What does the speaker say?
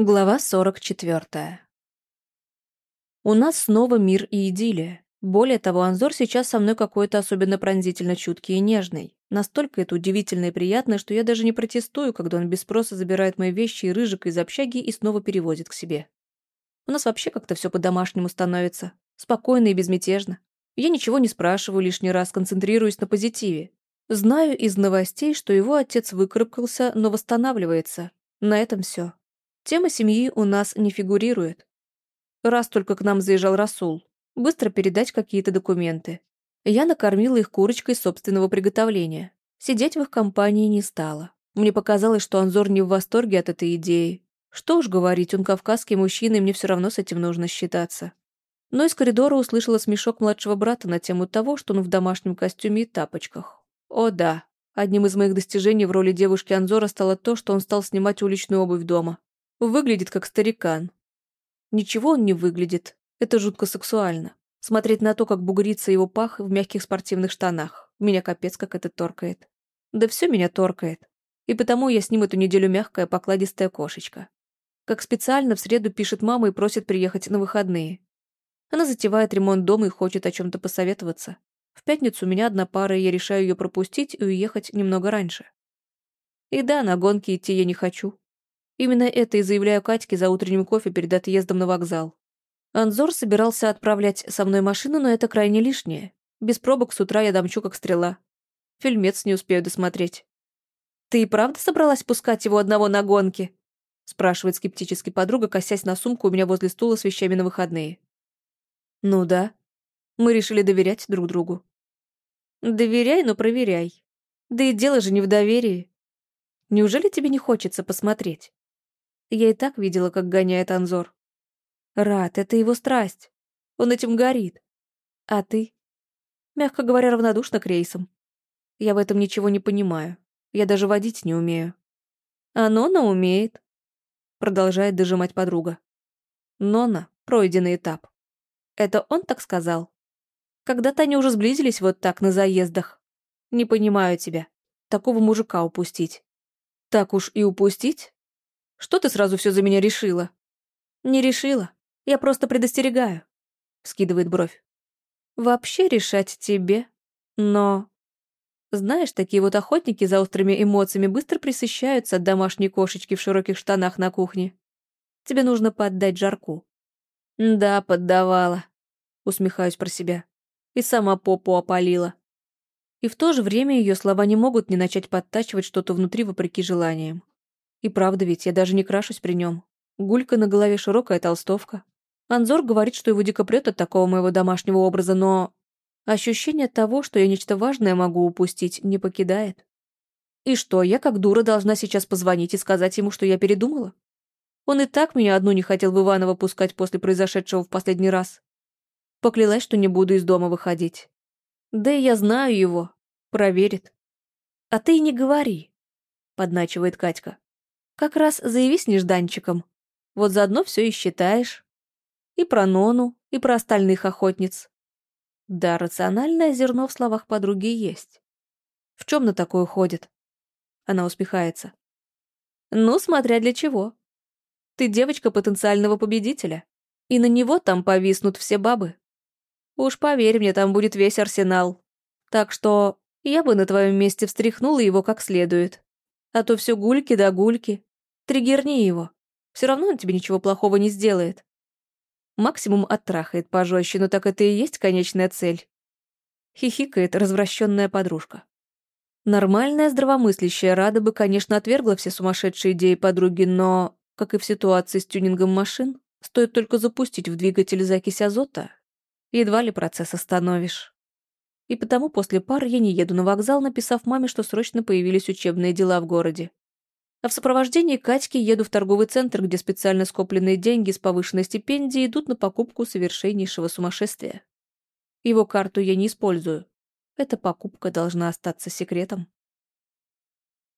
Глава 44. У нас снова мир и идиллия. Более того, Анзор сейчас со мной какой-то особенно пронзительно чуткий и нежный. Настолько это удивительно и приятно, что я даже не протестую, когда он без спроса забирает мои вещи и рыжик из общаги и снова переводит к себе. У нас вообще как-то все по-домашнему становится. Спокойно и безмятежно. Я ничего не спрашиваю лишний раз, концентрируюсь на позитиве. Знаю из новостей, что его отец выкарабкался, но восстанавливается. На этом все. Тема семьи у нас не фигурирует. Раз только к нам заезжал Расул. Быстро передать какие-то документы. Я накормила их курочкой собственного приготовления. Сидеть в их компании не стала. Мне показалось, что Анзор не в восторге от этой идеи. Что уж говорить, он кавказский мужчина, и мне все равно с этим нужно считаться. Но из коридора услышала смешок младшего брата на тему того, что он в домашнем костюме и тапочках. О да, одним из моих достижений в роли девушки Анзора стало то, что он стал снимать уличную обувь дома. Выглядит как старикан. Ничего он не выглядит. Это жутко сексуально. Смотреть на то, как бугрится его пах в мягких спортивных штанах. Меня капец как это торкает. Да все меня торкает. И потому я с ним эту неделю мягкая, покладистая кошечка. Как специально в среду пишет мама и просит приехать на выходные. Она затевает ремонт дома и хочет о чем-то посоветоваться. В пятницу у меня одна пара, и я решаю ее пропустить и уехать немного раньше. И да, на гонки идти я не хочу. Именно это и заявляю Катьке за утренним кофе перед отъездом на вокзал. Анзор собирался отправлять со мной машину, но это крайне лишнее. Без пробок с утра я домчу как стрела. Фильмец не успею досмотреть. «Ты и правда собралась пускать его одного на гонки?» спрашивает скептически подруга, косясь на сумку у меня возле стула с вещами на выходные. «Ну да. Мы решили доверять друг другу». «Доверяй, но проверяй. Да и дело же не в доверии. Неужели тебе не хочется посмотреть?» Я и так видела, как гоняет Анзор. Рад, это его страсть. Он этим горит. А ты? Мягко говоря, равнодушна к рейсам. Я в этом ничего не понимаю. Я даже водить не умею. А Нона умеет. Продолжает дожимать подруга. Нона — пройденный этап. Это он так сказал? Когда-то они уже сблизились вот так на заездах. Не понимаю тебя. Такого мужика упустить. Так уж и упустить? Что ты сразу все за меня решила?» «Не решила. Я просто предостерегаю», — скидывает бровь. «Вообще решать тебе. Но...» Знаешь, такие вот охотники за острыми эмоциями быстро присыщаются от домашней кошечки в широких штанах на кухне. Тебе нужно поддать жарку. Да, поддавала. Усмехаюсь про себя. И сама попу опалила. И в то же время ее слова не могут не начать подтачивать что-то внутри вопреки желаниям. И правда ведь, я даже не крашусь при нем. Гулька на голове широкая толстовка. Анзор говорит, что его дико прет от такого моего домашнего образа, но... Ощущение того, что я нечто важное могу упустить, не покидает. И что, я как дура должна сейчас позвонить и сказать ему, что я передумала? Он и так меня одну не хотел в Иваново пускать после произошедшего в последний раз. Поклялась, что не буду из дома выходить. Да и я знаю его. Проверит. А ты и не говори, подначивает Катька. Как раз заяви с нежданчиком. Вот заодно все и считаешь. И про Нону, и про остальных охотниц. Да, рациональное зерно в словах подруги есть. В чем на такое ходит? Она усмехается. Ну, смотря для чего. Ты девочка потенциального победителя. И на него там повиснут все бабы. Уж поверь мне, там будет весь арсенал. Так что я бы на твоем месте встряхнула его как следует. А то все гульки да гульки. Триггерни его. Все равно он тебе ничего плохого не сделает. Максимум оттрахает пожестче, но так это и есть конечная цель. Хихикает развращенная подружка. Нормальная здравомыслящая Рада бы, конечно, отвергла все сумасшедшие идеи подруги, но, как и в ситуации с тюнингом машин, стоит только запустить в двигатель закись азота, едва ли процесс остановишь. И потому после пар я не еду на вокзал, написав маме, что срочно появились учебные дела в городе. А в сопровождении Катьки еду в торговый центр, где специально скопленные деньги с повышенной стипендией идут на покупку совершеннейшего сумасшествия. Его карту я не использую. Эта покупка должна остаться секретом.